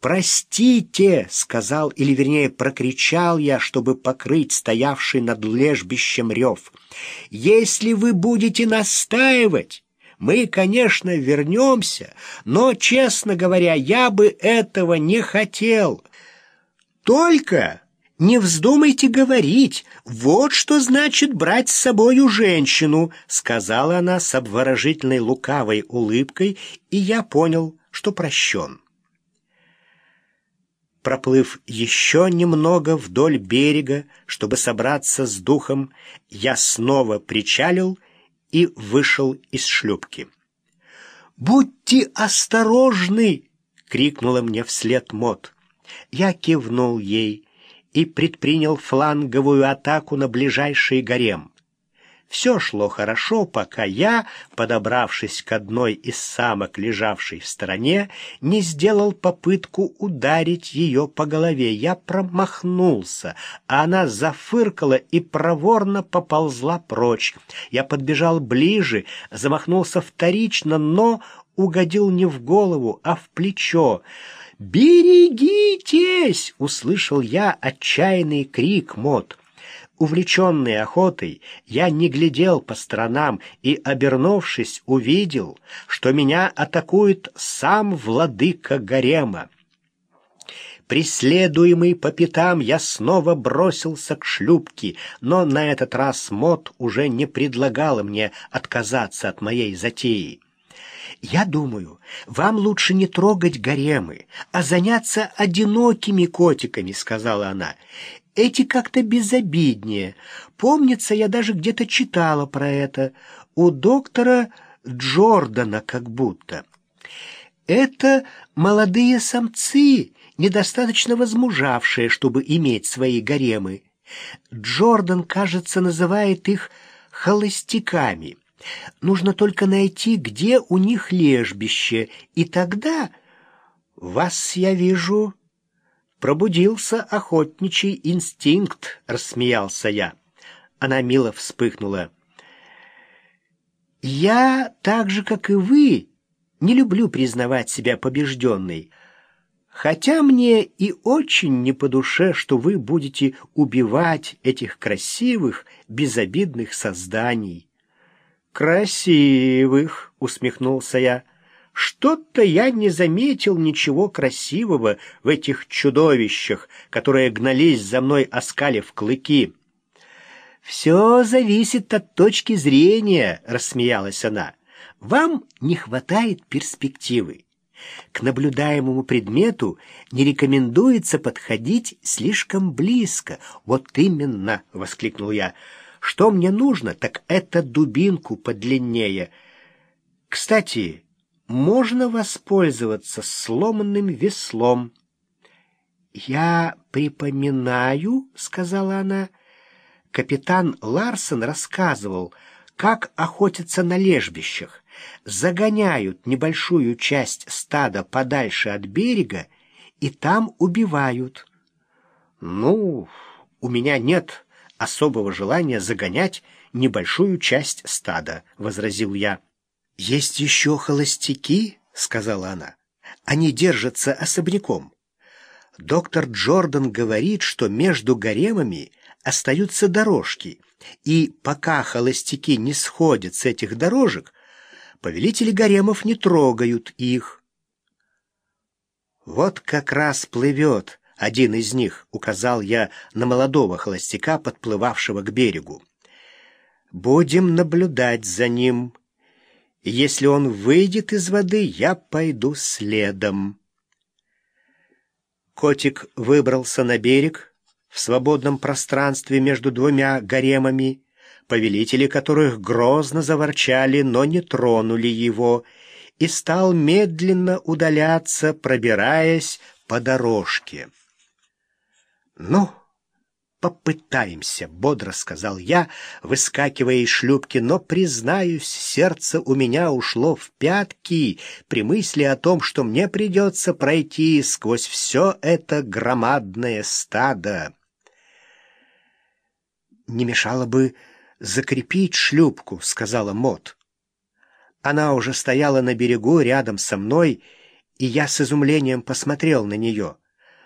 «Простите!» — сказал, или вернее прокричал я, чтобы покрыть стоявший над лежбищем рев. «Если вы будете настаивать, мы, конечно, вернемся, но, честно говоря, я бы этого не хотел. Только не вздумайте говорить, вот что значит брать с собою женщину», — сказала она с обворожительной лукавой улыбкой, и я понял, что прощен. Проплыв еще немного вдоль берега, чтобы собраться с духом, я снова причалил и вышел из шлюпки. «Будьте осторожны!» — крикнула мне вслед Мот. Я кивнул ей и предпринял фланговую атаку на ближайший гарем. Все шло хорошо, пока я, подобравшись к одной из самок, лежавшей в стороне, не сделал попытку ударить ее по голове. Я промахнулся, а она зафыркала и проворно поползла прочь. Я подбежал ближе, замахнулся вторично, но угодил не в голову, а в плечо. «Берегитесь!» — услышал я отчаянный крик Мот. Увлеченный охотой, я не глядел по сторонам и, обернувшись, увидел, что меня атакует сам владыка гарема. Преследуемый по пятам, я снова бросился к шлюпке, но на этот раз Мот уже не предлагала мне отказаться от моей затеи. «Я думаю, вам лучше не трогать гаремы, а заняться одинокими котиками», — сказала она. Эти как-то безобиднее. Помнится, я даже где-то читала про это. У доктора Джордана как будто. Это молодые самцы, недостаточно возмужавшие, чтобы иметь свои гаремы. Джордан, кажется, называет их холостяками. Нужно только найти, где у них лежбище, и тогда... Вас, я вижу, Пробудился охотничий инстинкт, рассмеялся я. Она мило вспыхнула. Я, так же, как и вы, не люблю признавать себя побежденной. Хотя мне и очень не по душе, что вы будете убивать этих красивых, безобидных созданий. «Красивых!» — усмехнулся я. Что-то я не заметил ничего красивого в этих чудовищах, которые гнались за мной, оскалив клыки. «Все зависит от точки зрения», — рассмеялась она. «Вам не хватает перспективы. К наблюдаемому предмету не рекомендуется подходить слишком близко. Вот именно, — воскликнул я, — что мне нужно, так это дубинку подлиннее. Кстати, можно воспользоваться сломанным веслом. «Я припоминаю», — сказала она, — «капитан Ларсон рассказывал, как охотятся на лежбищах, загоняют небольшую часть стада подальше от берега и там убивают». «Ну, у меня нет особого желания загонять небольшую часть стада», — возразил я. «Есть еще холостяки», — сказала она. «Они держатся особняком. Доктор Джордан говорит, что между гаремами остаются дорожки, и пока холостяки не сходят с этих дорожек, повелители гаремов не трогают их». «Вот как раз плывет один из них», — указал я на молодого холостяка, подплывавшего к берегу. «Будем наблюдать за ним», если он выйдет из воды, я пойду следом. Котик выбрался на берег в свободном пространстве между двумя гаремами, повелители которых грозно заворчали, но не тронули его, и стал медленно удаляться, пробираясь по дорожке. «Ну!» «Попытаемся», — бодро сказал я, выскакивая из шлюпки, но, признаюсь, сердце у меня ушло в пятки при мысли о том, что мне придется пройти сквозь все это громадное стадо. «Не мешало бы закрепить шлюпку», — сказала Мот. Она уже стояла на берегу рядом со мной и я с изумлением посмотрел на нее.